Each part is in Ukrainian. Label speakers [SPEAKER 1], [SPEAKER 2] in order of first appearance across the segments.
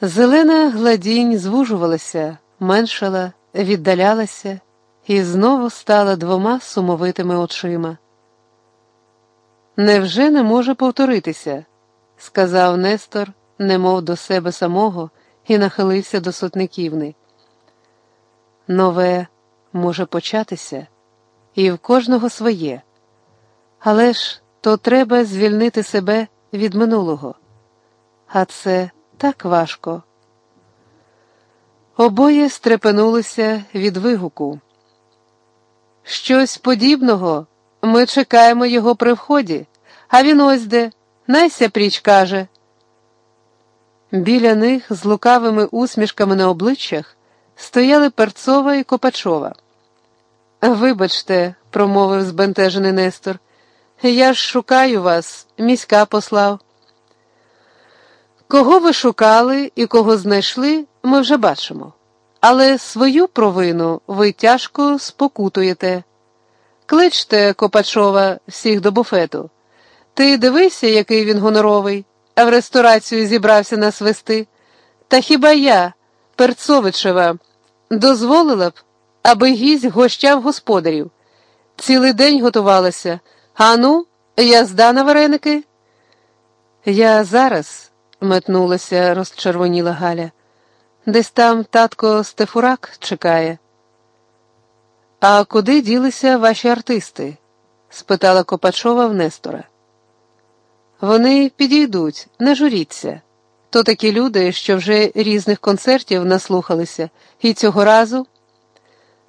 [SPEAKER 1] Зелена гладінь звужувалася, меншала, віддалялася і знову стала двома сумовитими очима. Невже не може повторитися? сказав Нестор, немов до себе самого, і нахилився до сотниківни. Нове може початися, і в кожного своє, але ж то треба звільнити себе від минулого, а це так важко. Обоє стрепенулися від вигуку. Щось подібного ми чекаємо його при вході, а він ось де, найся пріч каже. Біля них з лукавими усмішками на обличчях стояли Перцова і Копачова. Вибачте, промовив збентежений Нестор, я ж шукаю вас, міська послав. Кого ви шукали і кого знайшли, ми вже бачимо, але свою провину ви тяжко спокутуєте. Кличте Копачова всіх до буфету. Ти дивися, який він гоноровий, а в ресторацію зібрався нас вести. Та хіба я, Перцовичева, дозволила б, аби гість гощав господарів? Цілий день готувалася. А ну, я здана вареники? Я зараз, метнулася розчервоніла Галя. Десь там татко Стефурак чекає. А куди ділися ваші артисти? спитала Копачова в Нестора. Вони підійдуть, не журіться. То такі люди, що вже різних концертів наслухалися, і цього разу.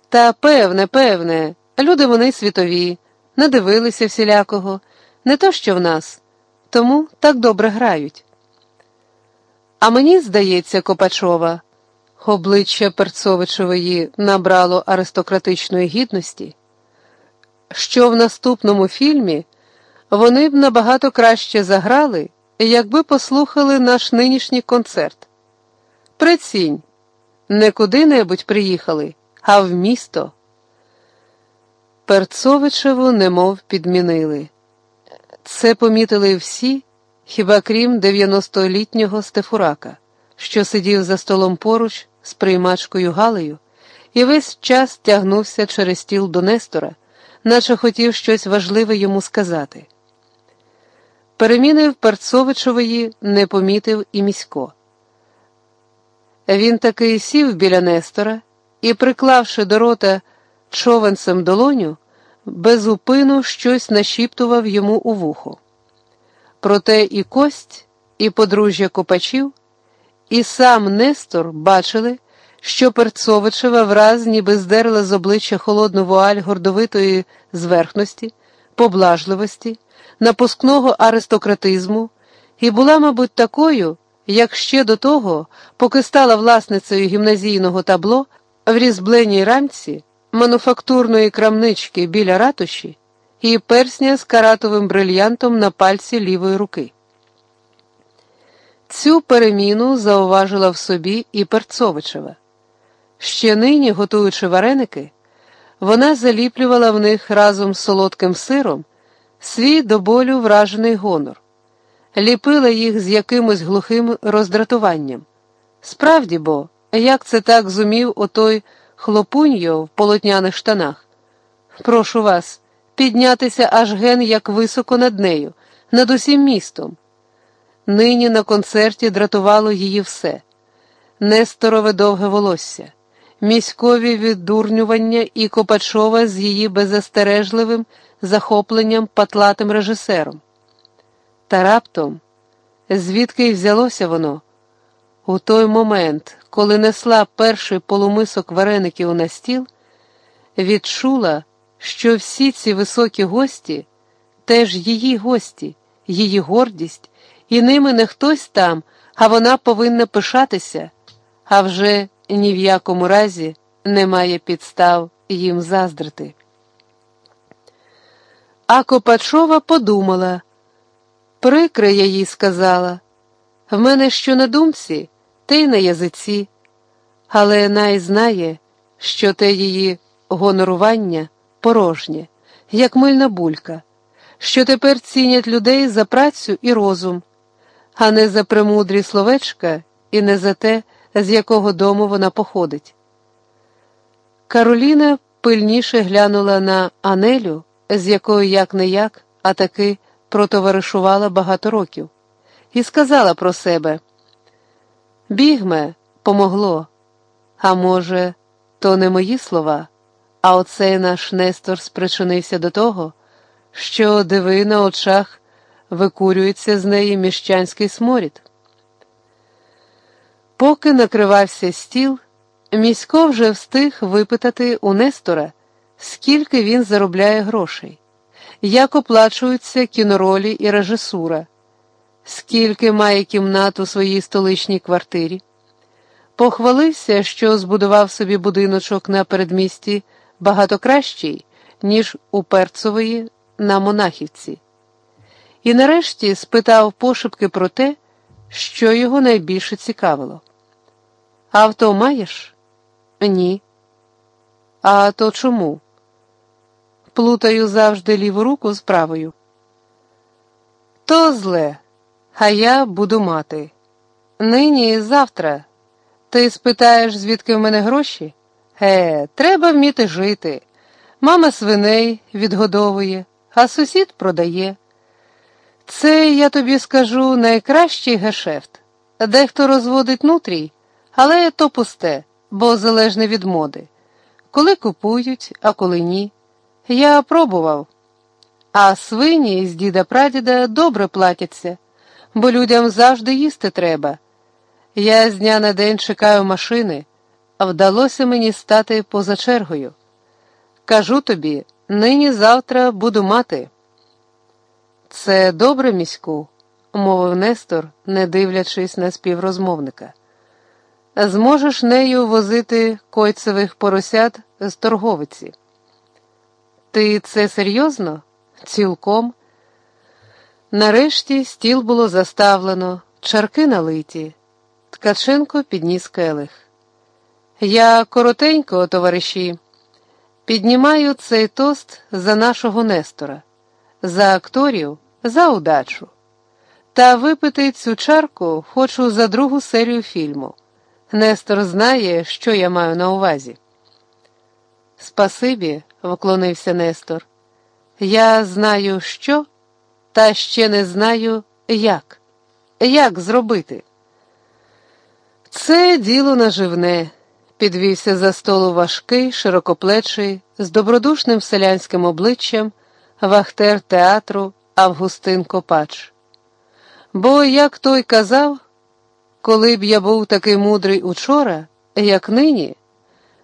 [SPEAKER 1] Та певне, певне, люди вони світові, надивилися всілякого, не то що в нас, тому так добре грають. А мені здається, Копачова, обличчя Перцовичової набрало аристократичної гідності, що в наступному фільмі вони б набагато краще заграли, якби послухали наш нинішній концерт. Прицінь, не куди-небудь приїхали, а в місто. Перцовичеву немов підмінили. Це помітили всі, хіба крім 90-літнього Стефурака, що сидів за столом поруч з приймачкою Галею, і весь час тягнувся через стіл до Нестора, наче хотів щось важливе йому сказати. Переміни в Перцовичової не помітив і місько. Він таки сів біля Нестора і, приклавши до рота човенцем долоню, без упину щось нашіптував йому у вухо. Проте і кость, і подружжя Копачів, і сам Нестор бачили, що Перцовичева враз ніби здерла з обличчя холодну вуаль гордовитої зверхності, поблажливості, напускного аристократизму, і була, мабуть, такою, як ще до того, поки стала власницею гімназійного табло в різбленій рамці, мануфактурної крамнички біля ратуші і персня з каратовим брильянтом на пальці лівої руки. Цю переміну зауважила в собі і Перцовичева. Ще нині, готуючи вареники, вона заліплювала в них разом з солодким сиром свій до болю вражений гонор, ліпила їх з якимось глухим роздратуванням. Справді бо, як це так зумів отой хлопуньо в полотняних штанах? Прошу вас, піднятися аж ген як високо над нею, над усім містом. Нині на концерті дратувало її все несторове довге волосся міськові віддурнювання і Копачова з її беззастережливим захопленням патлатим режисером. Та раптом, звідки й взялося воно? У той момент, коли несла перший полумисок вареників на стіл, відчула, що всі ці високі гості теж її гості, її гордість, і ними не хтось там, а вона повинна пишатися, а вже ні в якому разі немає підстав їм заздрити. А Копачова подумала, прикре я їй сказала, в мене що на думці, те й на язиці, але най знає, що те її гонорування порожнє, як мильна булька, що тепер цінять людей за працю і розум, а не за премудрі словечка і не за те, з якого дому вона походить. Кароліна пильніше глянула на Анелю, з якою як не як, а таки протоваришувала багато років, і сказала про себе: Бігме, помогло. А може, то не мої слова, а оцей наш Нестор спричинився до того, що диви на очах викурюється з неї міщанський сморід. Поки накривався стіл, місько вже встиг випитати у Нестора, скільки він заробляє грошей, як оплачуються кіноролі і режисура, скільки має кімнат у своїй столичній квартирі. Похвалився, що збудував собі будиночок на передмісті багато кращий, ніж у Перцової на Монахівці. І нарешті спитав пошепки про те, що його найбільше цікавило. Авто маєш? Ні. А то чому? Плутаю завжди ліву руку з правою. То зле, а я буду мати. Нині і завтра. Ти спитаєш, звідки в мене гроші? Е, треба вміти жити. Мама свиней відгодовує, а сусід продає. Це, я тобі скажу, найкращий гешефт. Дехто розводить нутрій, але то пусте, бо залежне від моди. Коли купують, а коли ні. Я пробував. А свині з діда прадіда добре платяться, бо людям завжди їсти треба. Я з дня на день чекаю машини, вдалося мені стати поза чергою. Кажу тобі, нині завтра буду мати. Це добре, міську, мовив Нестор, не дивлячись на співрозмовника. Зможеш нею возити койцевих поросят з торговиці. Ти це серйозно? Цілком. Нарешті стіл було заставлено, чарки налиті. Ткаченко підніс келих. Я коротенько, товариші, піднімаю цей тост за нашого Нестора, за акторів, за удачу. Та випити цю чарку хочу за другу серію фільму. Нестор знає, що я маю на увазі. Спасибі, вклонився Нестор. Я знаю, що, та ще не знаю, як. Як зробити. Це діло наживне, підвівся за столу важкий, широкоплечий, з добродушним селянським обличчям, вахтер театру Августин Копач. Бо, як той казав, коли б я був такий мудрий учора, як нині.